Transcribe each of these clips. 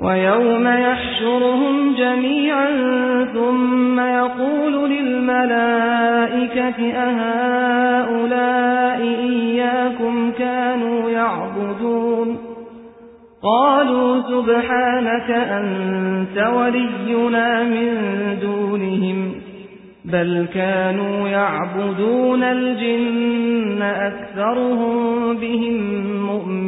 ويوم يحشرهم جميعا ثم يقول للملائكة أهؤلاء إياكم كانوا يعبدون؟ قالوا سبحانك أنت ولينا من دونهم بل كانوا يعبدون الجن أكثرهم بهم مؤمنون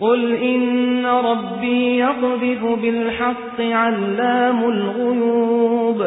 قل إن ربي يقذف بالحق علام الغيوب